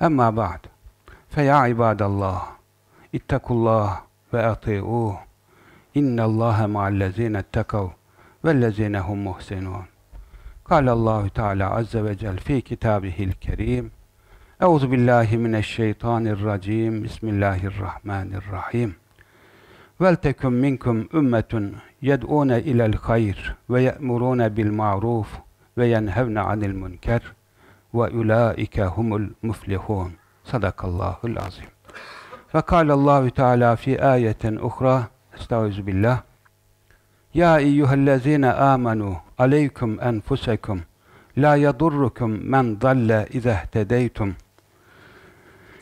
Emma ba'd. Fe ya ibadallah. İttakullah ve ati'uh. İnnallâhe ma'allezîne ettekav vellezîne hum muhsinûn. Kâle Allahu Teala azze ve cel fi kitabihil kerim. Euzu billahi mineşşeytanirracim. Bismillahirrahmanirrahim. Vel tekum minkum ümmetun yed'ûne ilel hayr ve ye'murûne bil ma'ruf ve yenhevne anil münker ve ulaike humul muflihun. Sadakallahul azim. Ve kâlallahu Teala fi ayetin uhra Estaizu billah. Ya eyyühellezine amenu aleyküm enfusekum la yadurrukum men dalle izehtedeytum.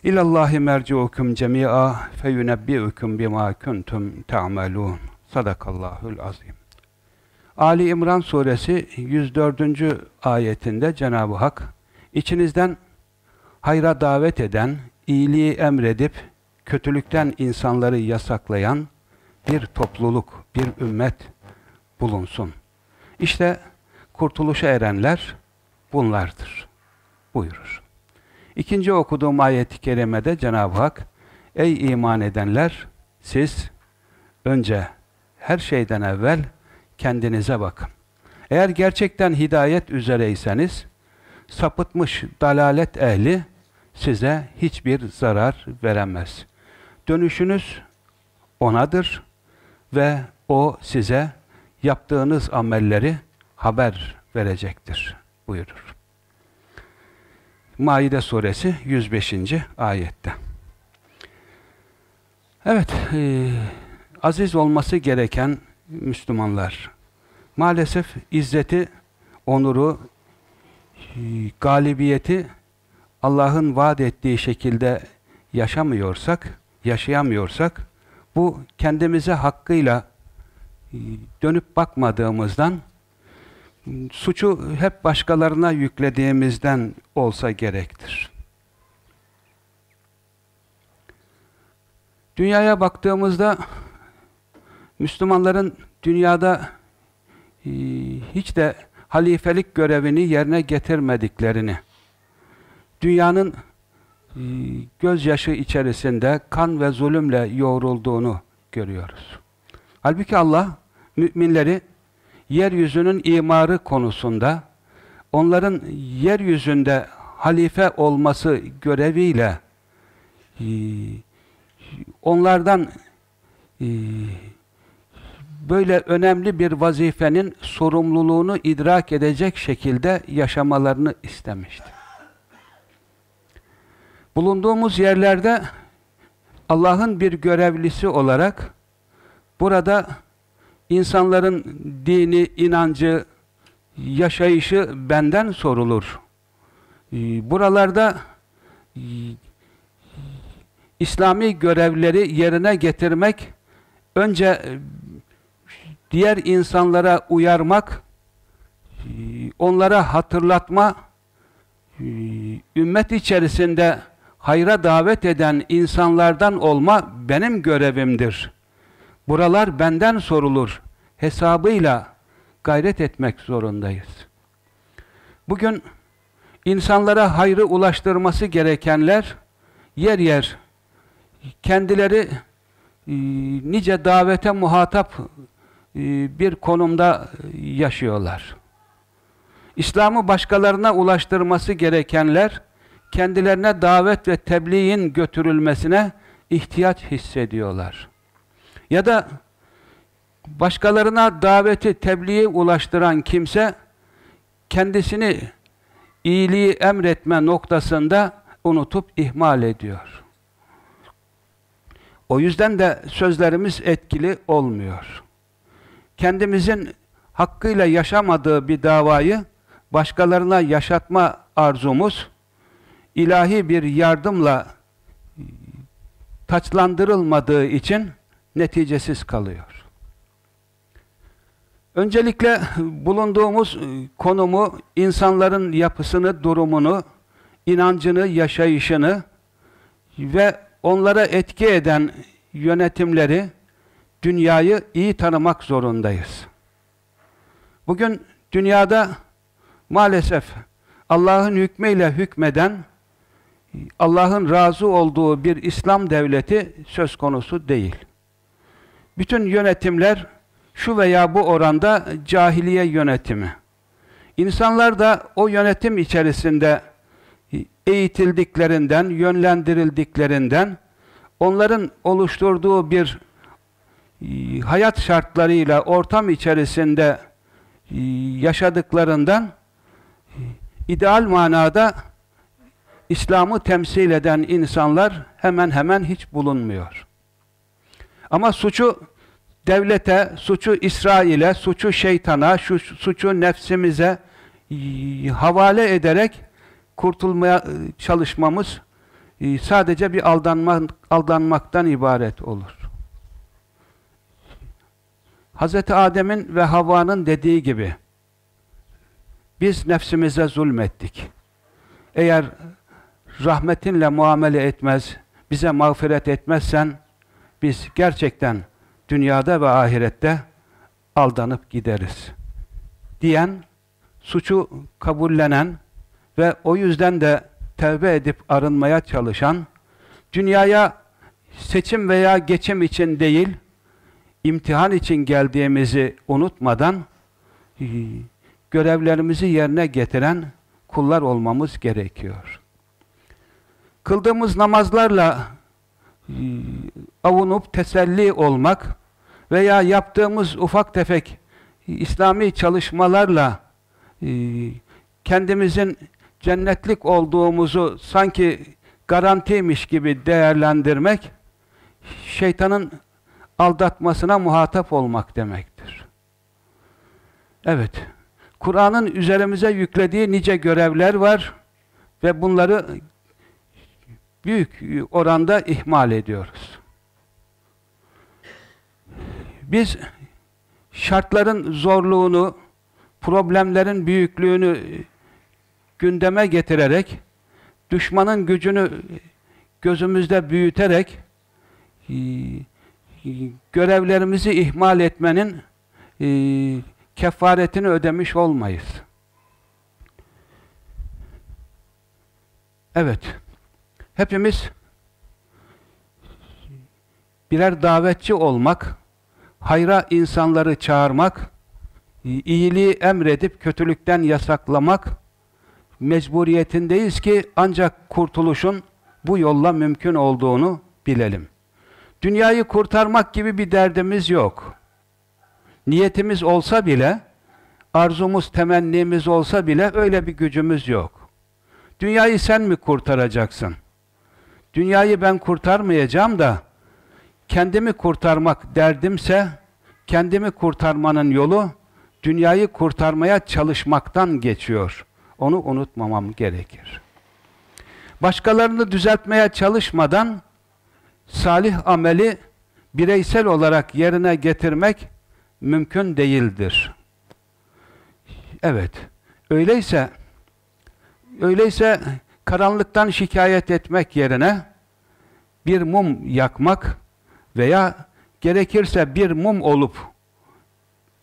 İlallahi merciukum cemi'a feyunebbi'ukum bima kuntum ta'malun. Sadakallahul azim. Ali İmran suresi 104. ayetinde Cenab-ı Hak içinizden hayra davet eden, iyiliği emredip kötülükten insanları yasaklayan bir topluluk, bir ümmet bulunsun. İşte kurtuluşa erenler bunlardır buyurur. İkinci okuduğum ayet-i kerimede Cenab-ı Hak Ey iman edenler siz önce her şeyden evvel kendinize bakın. Eğer gerçekten hidayet üzereyseniz sapıtmış dalalet ehli size hiçbir zarar veremez. Dönüşünüz onadır ve o size yaptığınız amelleri haber verecektir buyurur. Maide suresi 105. ayette. Evet, e, aziz olması gereken Müslümanlar maalesef izzeti, onuru, galibiyeti Allah'ın vaat ettiği şekilde yaşamıyorsak, yaşayamıyorsak bu kendimize hakkıyla e, dönüp bakmadığımızdan suçu hep başkalarına yüklediğimizden olsa gerektir. Dünyaya baktığımızda Müslümanların dünyada e, hiç de halifelik görevini yerine getirmediklerini, dünyanın e, gözyaşı içerisinde kan ve zulümle yoğrulduğunu görüyoruz. Halbuki Allah müminleri yeryüzünün imarı konusunda onların yeryüzünde halife olması göreviyle e, onlardan e, böyle önemli bir vazifenin sorumluluğunu idrak edecek şekilde yaşamalarını istemişti. Bulunduğumuz yerlerde Allah'ın bir görevlisi olarak burada insanların dini, inancı, yaşayışı benden sorulur. Ee, buralarda e, İslami görevleri yerine getirmek, önce diğer insanlara uyarmak, onlara hatırlatma, ümmet içerisinde hayra davet eden insanlardan olma benim görevimdir. Buralar benden sorulur. Hesabıyla gayret etmek zorundayız. Bugün insanlara hayrı ulaştırması gerekenler yer yer kendileri e, nice davete muhatap bir konumda yaşıyorlar. İslam'ı başkalarına ulaştırması gerekenler kendilerine davet ve tebliğin götürülmesine ihtiyaç hissediyorlar. Ya da başkalarına daveti, tebliği ulaştıran kimse kendisini iyiliği emretme noktasında unutup ihmal ediyor. O yüzden de sözlerimiz etkili olmuyor. Kendimizin hakkıyla yaşamadığı bir davayı başkalarına yaşatma arzumuz ilahi bir yardımla taçlandırılmadığı için neticesiz kalıyor. Öncelikle bulunduğumuz konumu, insanların yapısını, durumunu, inancını, yaşayışını ve onlara etki eden yönetimleri, dünyayı iyi tanımak zorundayız. Bugün dünyada maalesef Allah'ın hükmüyle hükmeden, Allah'ın razı olduğu bir İslam devleti söz konusu değil. Bütün yönetimler şu veya bu oranda cahiliye yönetimi. İnsanlar da o yönetim içerisinde eğitildiklerinden, yönlendirildiklerinden, onların oluşturduğu bir hayat şartlarıyla ortam içerisinde e, yaşadıklarından e, ideal manada İslam'ı temsil eden insanlar hemen hemen hiç bulunmuyor. Ama suçu devlete, suçu İsrail'e, suçu şeytana, şu suçu nefsimize havale ederek kurtulmaya çalışmamız sadece bir aldanma, aldanmaktan ibaret olur. Hz. Adem'in ve Havva'nın dediği gibi biz nefsimize zulmettik. Eğer rahmetinle muamele etmez, bize mağfiret etmezsen biz gerçekten dünyada ve ahirette aldanıp gideriz. Diyen, suçu kabullenen ve o yüzden de tevbe edip arınmaya çalışan, dünyaya seçim veya geçim için değil, imtihan için geldiğimizi unutmadan e, görevlerimizi yerine getiren kullar olmamız gerekiyor. Kıldığımız namazlarla e, avunup teselli olmak veya yaptığımız ufak tefek İslami çalışmalarla e, kendimizin cennetlik olduğumuzu sanki garantiymiş gibi değerlendirmek şeytanın aldatmasına muhatap olmak demektir. Evet, Kur'an'ın üzerimize yüklediği nice görevler var ve bunları büyük oranda ihmal ediyoruz. Biz şartların zorluğunu, problemlerin büyüklüğünü gündeme getirerek, düşmanın gücünü gözümüzde büyüterek görevlerimizi ihmal etmenin e, kefaretini ödemiş olmayız. Evet, hepimiz birer davetçi olmak, hayra insanları çağırmak, iyiliği emredip kötülükten yasaklamak mecburiyetindeyiz ki ancak kurtuluşun bu yolla mümkün olduğunu bilelim. Dünyayı kurtarmak gibi bir derdimiz yok. Niyetimiz olsa bile, arzumuz, temennimiz olsa bile öyle bir gücümüz yok. Dünyayı sen mi kurtaracaksın? Dünyayı ben kurtarmayacağım da, kendimi kurtarmak derdimse, kendimi kurtarmanın yolu, dünyayı kurtarmaya çalışmaktan geçiyor. Onu unutmamam gerekir. Başkalarını düzeltmeye çalışmadan, salih ameli bireysel olarak yerine getirmek mümkün değildir. Evet. Öyleyse öyleyse karanlıktan şikayet etmek yerine bir mum yakmak veya gerekirse bir mum olup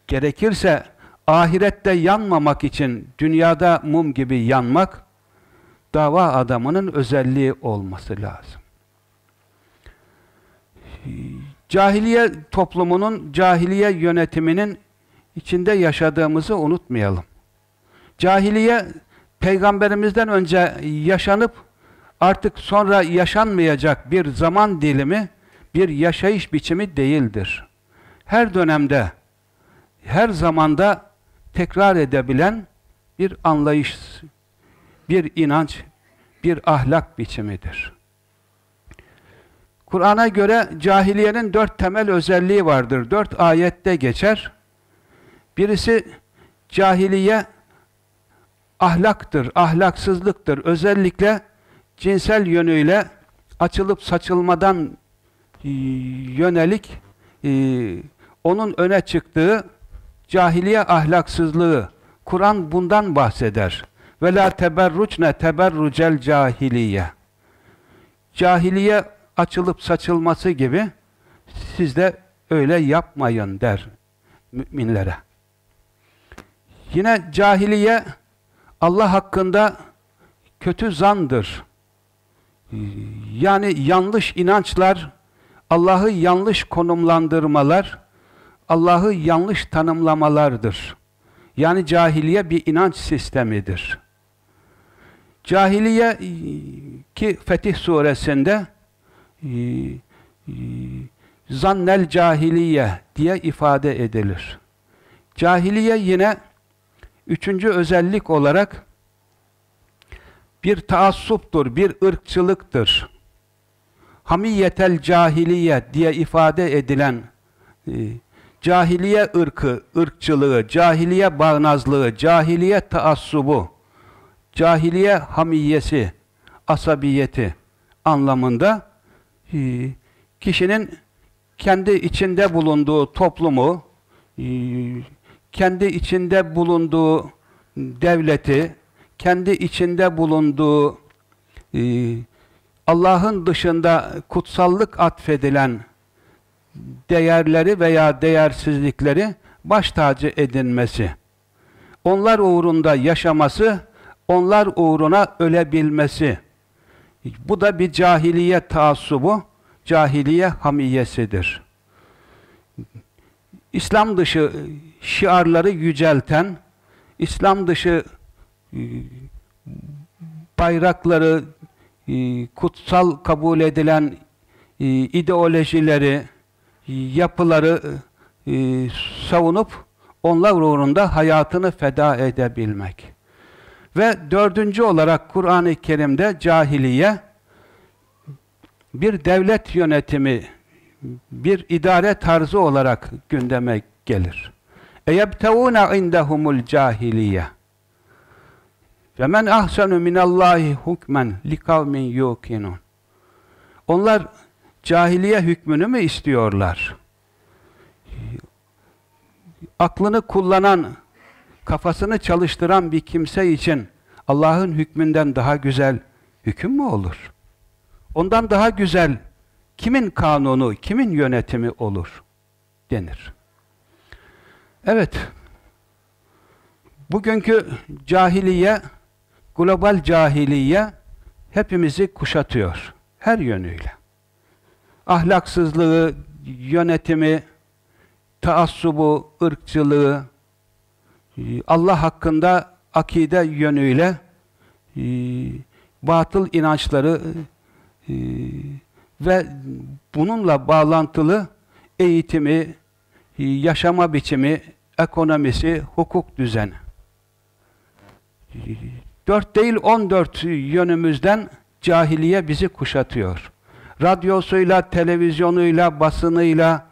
gerekirse ahirette yanmamak için dünyada mum gibi yanmak dava adamının özelliği olması lazım cahiliye toplumunun, cahiliye yönetiminin içinde yaşadığımızı unutmayalım. Cahiliye, peygamberimizden önce yaşanıp artık sonra yaşanmayacak bir zaman dilimi, bir yaşayış biçimi değildir. Her dönemde, her zamanda tekrar edebilen bir anlayış, bir inanç, bir ahlak biçimidir. Kur'an'a göre cahiliyenin dört temel özelliği vardır. Dört ayette geçer. Birisi cahiliye ahlaktır, ahlaksızlıktır. Özellikle cinsel yönüyle açılıp saçılmadan e, yönelik e, onun öne çıktığı cahiliye ahlaksızlığı. Kur'an bundan bahseder. Ve la teberrucne teberrucel cahiliye. Cahiliye açılıp saçılması gibi siz de öyle yapmayın der müminlere. Yine cahiliye Allah hakkında kötü zandır. Yani yanlış inançlar, Allah'ı yanlış konumlandırmalar, Allah'ı yanlış tanımlamalardır. Yani cahiliye bir inanç sistemidir. Cahiliye ki Fetih suresinde e, e, zannel cahiliye diye ifade edilir. Cahiliye yine üçüncü özellik olarak bir taassuptur, bir ırkçılıktır. Hamiyetel cahiliye diye ifade edilen e, cahiliye ırkı, ırkçılığı, cahiliye bağnazlığı, cahiliye taassubu, cahiliye hamiyesi, asabiyeti anlamında kişinin kendi içinde bulunduğu toplumu, e, kendi içinde bulunduğu devleti, kendi içinde bulunduğu e, Allah'ın dışında kutsallık atfedilen değerleri veya değersizlikleri baş tacı edinmesi, onlar uğrunda yaşaması, onlar uğruna ölebilmesi, bu da bir cahiliye taassubu, cahiliye hamiyesidir. İslam dışı şiarları yücelten, İslam dışı e, bayrakları e, kutsal kabul edilen e, ideolojileri, yapıları savunup onlar uğrunda hayatını feda edebilmek. Ve dördüncü olarak Kur'an-ı Kerim'de cahiliye bir devlet yönetimi, bir idare tarzı olarak gündeme gelir. اَيَبْتَوُونَ indahumul cahiliye. Ve men ahsenu minallahi hukmen li kavmin yuqinun. Onlar cahiliye hükmünü mü istiyorlar? Aklını kullanan, kafasını çalıştıran bir kimse için Allah'ın hükmünden daha güzel hüküm mü olur? Ondan daha güzel kimin kanunu, kimin yönetimi olur denir. Evet, bugünkü cahiliye, global cahiliye hepimizi kuşatıyor. Her yönüyle. Ahlaksızlığı, yönetimi, taassubu, ırkçılığı, Allah hakkında akide yönüyle e, batıl inançları e, ve bununla bağlantılı eğitimi, yaşama biçimi, ekonomisi, hukuk düzeni. Dört değil on dört yönümüzden cahiliye bizi kuşatıyor. Radyosuyla, televizyonuyla, basınıyla,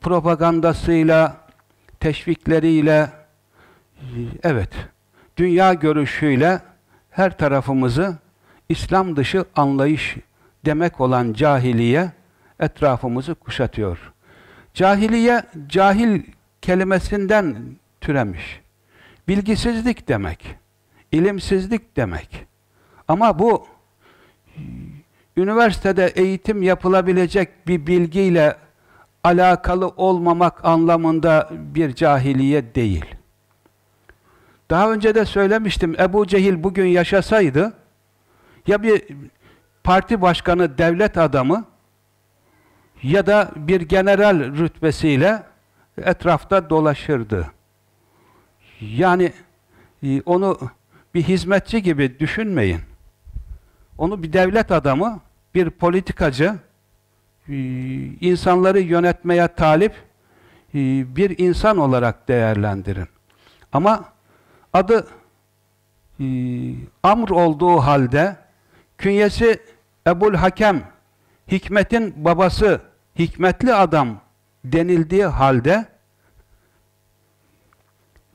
propagandasıyla, teşvikleriyle, evet, dünya görüşüyle her tarafımızı İslam dışı anlayış demek olan cahiliye etrafımızı kuşatıyor. Cahiliye, cahil kelimesinden türemiş. Bilgisizlik demek, ilimsizlik demek. Ama bu üniversitede eğitim yapılabilecek bir bilgiyle alakalı olmamak anlamında bir cahiliye değil. Daha önce de söylemiştim, Ebu Cehil bugün yaşasaydı, ya bir parti başkanı, devlet adamı ya da bir general rütbesiyle etrafta dolaşırdı. Yani e, onu bir hizmetçi gibi düşünmeyin. Onu bir devlet adamı, bir politikacı, e, insanları yönetmeye talip e, bir insan olarak değerlendirin. Ama adı Amr olduğu halde künyesi Ebul Hakem, hikmetin babası, hikmetli adam denildiği halde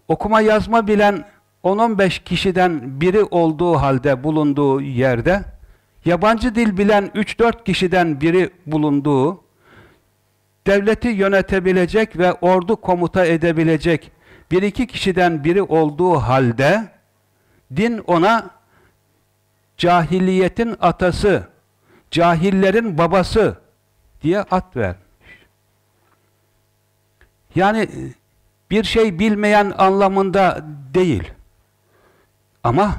okuma yazma bilen 10-15 kişiden biri olduğu halde bulunduğu yerde yabancı dil bilen 3-4 kişiden biri bulunduğu, devleti yönetebilecek ve ordu komuta edebilecek bir iki kişiden biri olduğu halde din ona cahiliyetin atası, cahillerin babası diye at vermiş. Yani bir şey bilmeyen anlamında değil. Ama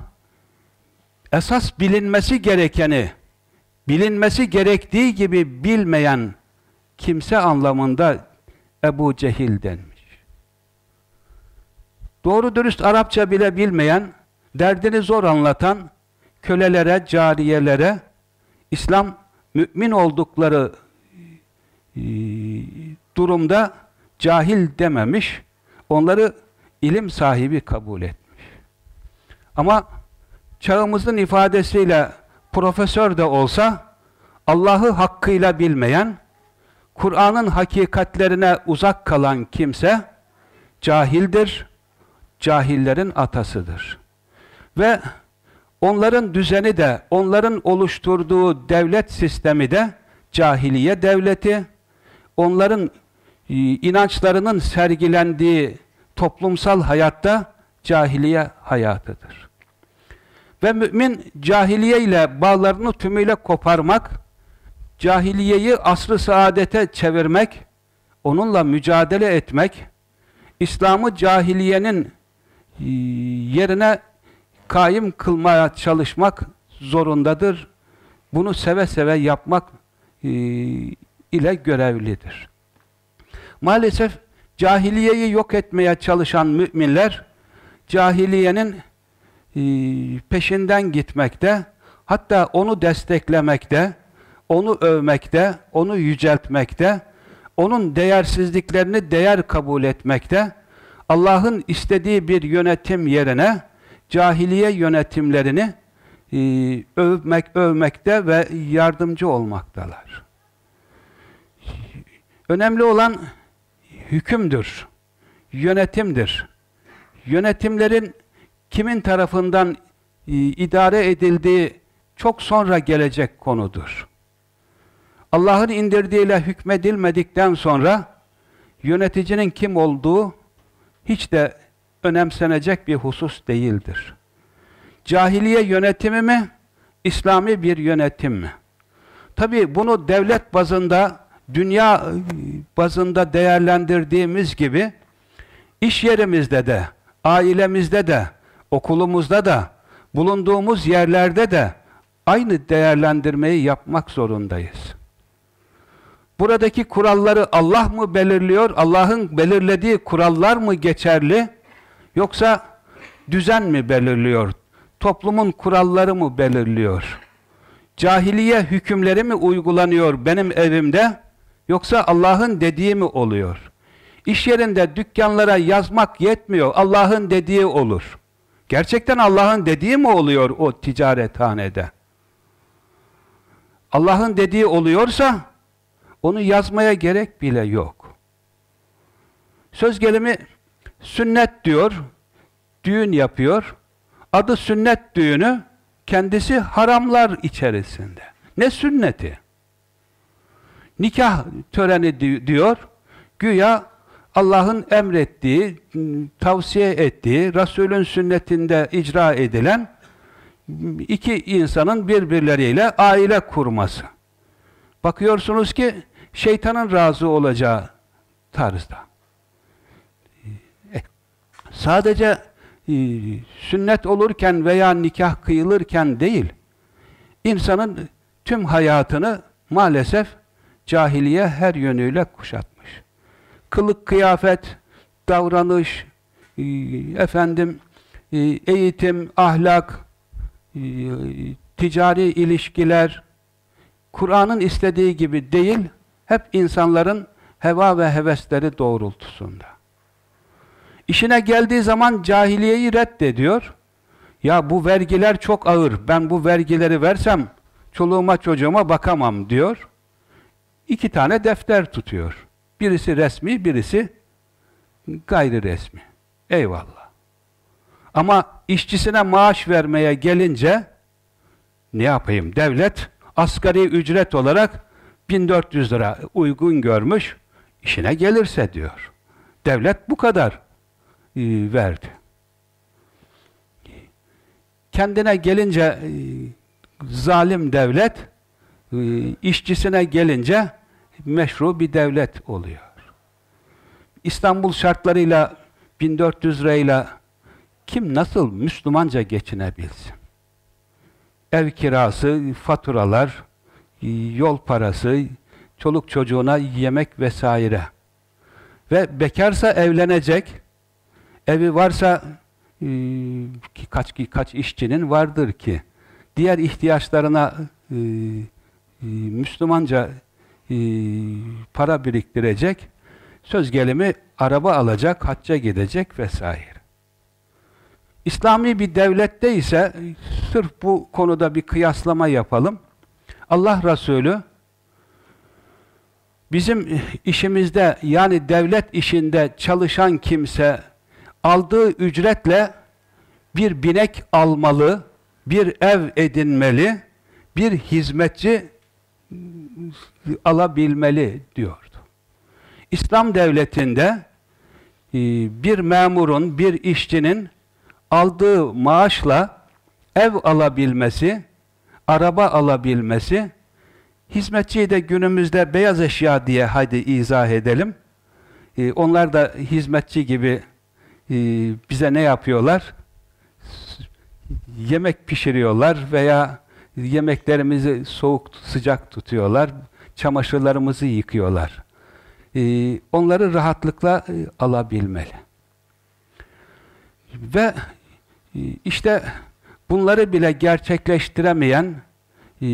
esas bilinmesi gerekeni, bilinmesi gerektiği gibi bilmeyen kimse anlamında Ebu Cehil denmiş. Doğru dürüst Arapça bile bilmeyen, derdini zor anlatan kölelere, cariyelere İslam mümin oldukları e, durumda cahil dememiş, onları ilim sahibi kabul etmiş. Ama çağımızın ifadesiyle profesör de olsa Allah'ı hakkıyla bilmeyen, Kur'an'ın hakikatlerine uzak kalan kimse cahildir, cahillerin atasıdır. Ve onların düzeni de, onların oluşturduğu devlet sistemi de cahiliye devleti, onların e, inançlarının sergilendiği toplumsal hayatta cahiliye hayatıdır. Ve mümin cahiliye ile bağlarını tümüyle koparmak, cahiliyeyi asrı saadete çevirmek, onunla mücadele etmek, İslam'ı cahiliyenin yerine kaim kılmaya çalışmak zorundadır. Bunu seve seve yapmak e, ile görevlidir. Maalesef cahiliyeyi yok etmeye çalışan müminler cahiliyenin e, peşinden gitmekte, hatta onu desteklemekte, onu övmekte, onu yüceltmekte, onun değersizliklerini değer kabul etmekte, Allah'ın istediği bir yönetim yerine cahiliye yönetimlerini e, övmek, övmekte ve yardımcı olmaktalar. Önemli olan hükümdür, yönetimdir. Yönetimlerin kimin tarafından e, idare edildiği çok sonra gelecek konudur. Allah'ın indirdiğiyle hükmedilmedikten sonra yöneticinin kim olduğu hiç de önemsenecek bir husus değildir. Cahiliye yönetimi mi? İslami bir yönetim mi? Tabi bunu devlet bazında, dünya e, bazında değerlendirdiğimiz gibi iş yerimizde de, ailemizde de, okulumuzda da, bulunduğumuz yerlerde de aynı değerlendirmeyi yapmak zorundayız. Buradaki kuralları Allah mı belirliyor? Allah'ın belirlediği kurallar mı geçerli? Yoksa düzen mi belirliyor? Toplumun kuralları mı belirliyor? Cahiliye hükümleri mi uygulanıyor benim evimde? Yoksa Allah'ın dediği mi oluyor? İş yerinde dükkanlara yazmak yetmiyor. Allah'ın dediği olur. Gerçekten Allah'ın dediği mi oluyor o ticarethanede? Allah'ın dediği oluyorsa onu yazmaya gerek bile yok. Söz gelimi sünnet diyor, düğün yapıyor. Adı sünnet düğünü, kendisi haramlar içerisinde. Ne sünneti? Nikah töreni diyor, güya Allah'ın emrettiği, tavsiye ettiği, Resulün sünnetinde icra edilen iki insanın birbirleriyle aile kurması. Bakıyorsunuz ki şeytanın razı olacağı tarzda. Sadece e, sünnet olurken veya nikah kıyılırken değil, insanın tüm hayatını maalesef cahiliye her yönüyle kuşatmış. Kılık, kıyafet, davranış, e, efendim, e, eğitim, ahlak, ticari ilişkiler, Kur'an'ın istediği gibi değil, hep insanların heva ve hevesleri doğrultusunda. İşine geldiği zaman cahiliyeyi reddediyor. Ya bu vergiler çok ağır, ben bu vergileri versem çoluğuma çocuğuma bakamam diyor. İki tane defter tutuyor. Birisi resmi, birisi gayri resmi. Eyvallah. Ama işçisine maaş vermeye gelince ne yapayım? Devlet asgari ücret olarak 1400 lira uygun görmüş, işine gelirse diyor. Devlet bu kadar e, verdi. Kendine gelince e, zalim devlet, e, işçisine gelince meşru bir devlet oluyor. İstanbul şartlarıyla 1400 lirayla kim nasıl Müslümanca geçinebilsin? Ev kirası, faturalar, yol parası, çoluk çocuğuna yemek vesaire. Ve bekarsa evlenecek, evi varsa e, kaç kaç işçinin vardır ki diğer ihtiyaçlarına e, e, Müslümanca e, para biriktirecek, söz gelimi araba alacak, hacca gidecek vesaire. İslami bir devlette ise sırf bu konuda bir kıyaslama yapalım. Allah Resulü bizim işimizde yani devlet işinde çalışan kimse aldığı ücretle bir binek almalı, bir ev edinmeli, bir hizmetçi alabilmeli diyordu. İslam devletinde e, bir memurun, bir işçinin aldığı maaşla ev alabilmesi, araba alabilmesi, hizmetçiyi de günümüzde beyaz eşya diye hadi izah edelim. Ee, onlar da hizmetçi gibi e, bize ne yapıyorlar? Yemek pişiriyorlar veya yemeklerimizi soğuk sıcak tutuyorlar, çamaşırlarımızı yıkıyorlar. Ee, onları rahatlıkla e, alabilmeli. Ve e, işte bunları bile gerçekleştiremeyen e,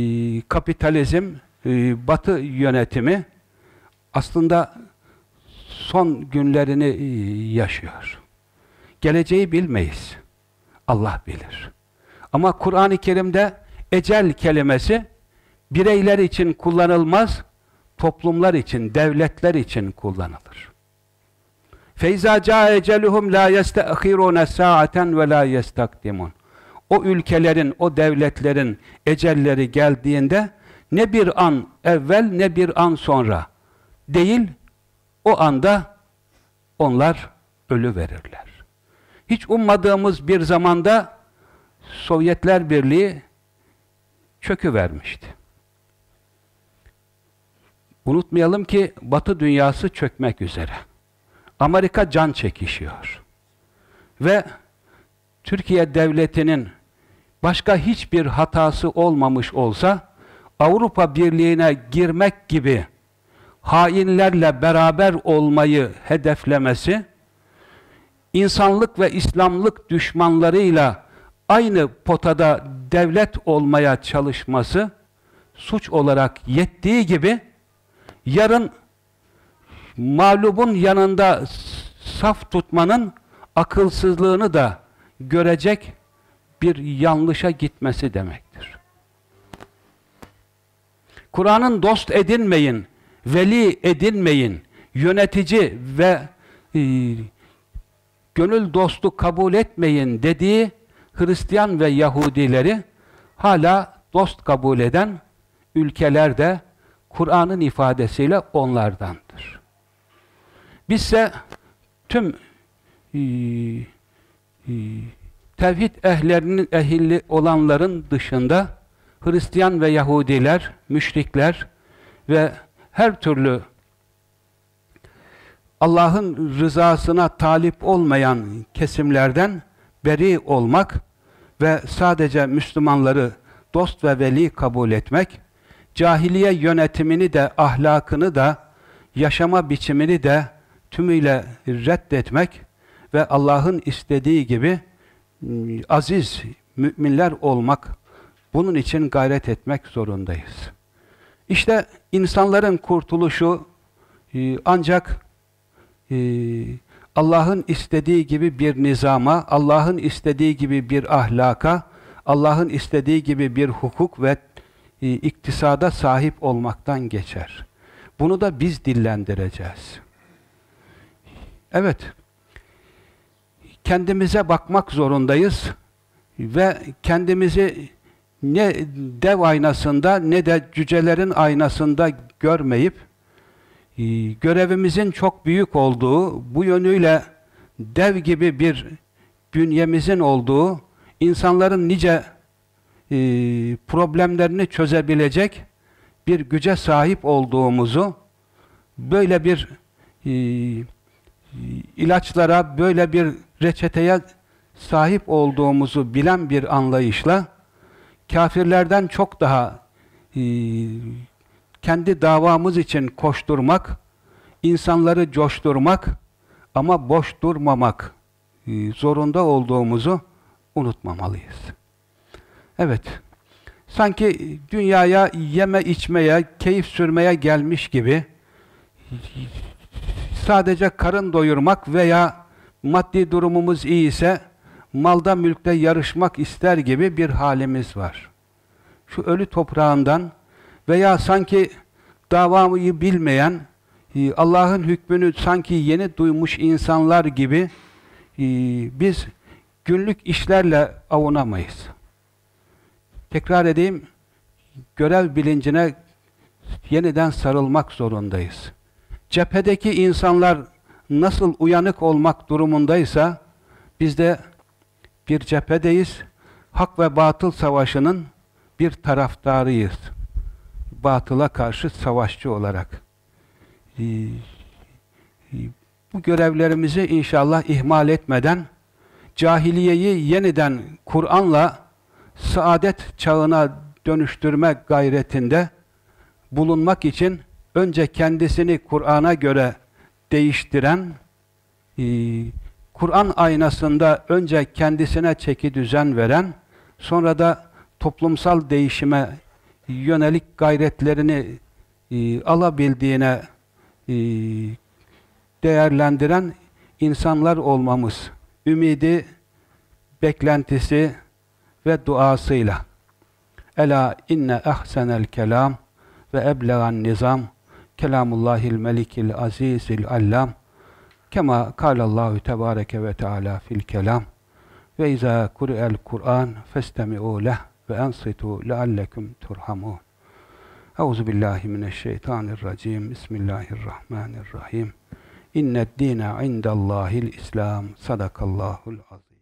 kapitalizm, e, batı yönetimi aslında son günlerini e, yaşıyor. Geleceği bilmeyiz. Allah bilir. Ama Kur'an-ı Kerim'de ecel kelimesi bireyler için kullanılmaz, toplumlar için, devletler için kullanılır. Feyza ca eceluhum la yestekhirun sa'aten ve la yestakdimun o ülkelerin, o devletlerin ecelleri geldiğinde ne bir an evvel ne bir an sonra değil, o anda onlar ölü verirler. Hiç ummadığımız bir zamanda Sovyetler Birliği çökü vermişti. Unutmayalım ki Batı dünyası çökmek üzere. Amerika can çekişiyor. Ve Türkiye devletinin başka hiçbir hatası olmamış olsa Avrupa Birliği'ne girmek gibi hainlerle beraber olmayı hedeflemesi insanlık ve İslamlık düşmanlarıyla aynı potada devlet olmaya çalışması suç olarak yettiği gibi yarın mağlubun yanında saf tutmanın akılsızlığını da görecek bir yanlışa gitmesi demektir. Kur'an'ın dost edinmeyin, veli edinmeyin, yönetici ve e, gönül dostu kabul etmeyin dediği Hristiyan ve Yahudileri hala dost kabul eden ülkelerde Kur'an'ın ifadesiyle onlardandır. Bizse tüm e, tevhid ehlerinin ehilli olanların dışında Hristiyan ve Yahudiler, müşrikler ve her türlü Allah'ın rızasına talip olmayan kesimlerden beri olmak ve sadece Müslümanları dost ve veli kabul etmek, cahiliye yönetimini de, ahlakını da, yaşama biçimini de tümüyle reddetmek ve Allah'ın istediği gibi ıı, aziz müminler olmak, bunun için gayret etmek zorundayız. İşte insanların kurtuluşu ıı, ancak ıı, Allah'ın istediği gibi bir nizama, Allah'ın istediği gibi bir ahlaka, Allah'ın istediği gibi bir hukuk ve iktisada sahip olmaktan geçer. Bunu da biz dillendireceğiz. Evet, kendimize bakmak zorundayız ve kendimizi ne dev aynasında ne de cücelerin aynasında görmeyip e, görevimizin çok büyük olduğu, bu yönüyle dev gibi bir bünyemizin olduğu, insanların nice e, problemlerini çözebilecek bir güce sahip olduğumuzu, böyle bir e, ilaçlara, böyle bir reçeteye sahip olduğumuzu bilen bir anlayışla, kafirlerden çok daha e, kendi davamız için koşturmak, insanları coşturmak ama boş durmamak e, zorunda olduğumuzu unutmamalıyız. Evet, sanki dünyaya yeme içmeye, keyif sürmeye gelmiş gibi sadece karın doyurmak veya maddi durumumuz iyi ise malda mülkte yarışmak ister gibi bir halimiz var. Şu ölü toprağından veya sanki davayı bilmeyen, e, Allah'ın hükmünü sanki yeni duymuş insanlar gibi e, biz günlük işlerle avunamayız. Tekrar edeyim, görev bilincine yeniden sarılmak zorundayız. Cephedeki insanlar nasıl uyanık olmak durumundaysa biz de bir cephedeyiz. Hak ve batıl savaşının bir taraftarıyız. Batıla karşı savaşçı olarak. Ee, bu görevlerimizi inşallah ihmal etmeden cahiliyeyi yeniden Kur'an'la saadet çağına dönüştürme gayretinde bulunmak için önce kendisini Kur'an'a göre değiştiren, e, Kur'an aynasında önce kendisine çeki düzen veren, sonra da toplumsal değişime yönelik gayretlerini e, alabildiğine e, değerlendiren insanlar olmamız, ümidi, beklentisi ve duasıyla. Ela inne ahsenel kelam ve eblegan nizam kelamullahil melikil azizil allam kema kalallahu tebareke ve teala fil kelam ve izâ kuri'el Kur'an festemi'û leh ve ensitu leallekum turhamun. Euzu billahi mineşşeytanirracim. Bismillahirrahmanirrahim. İnned dîne indallâhil İslam. Sadakallahul azim.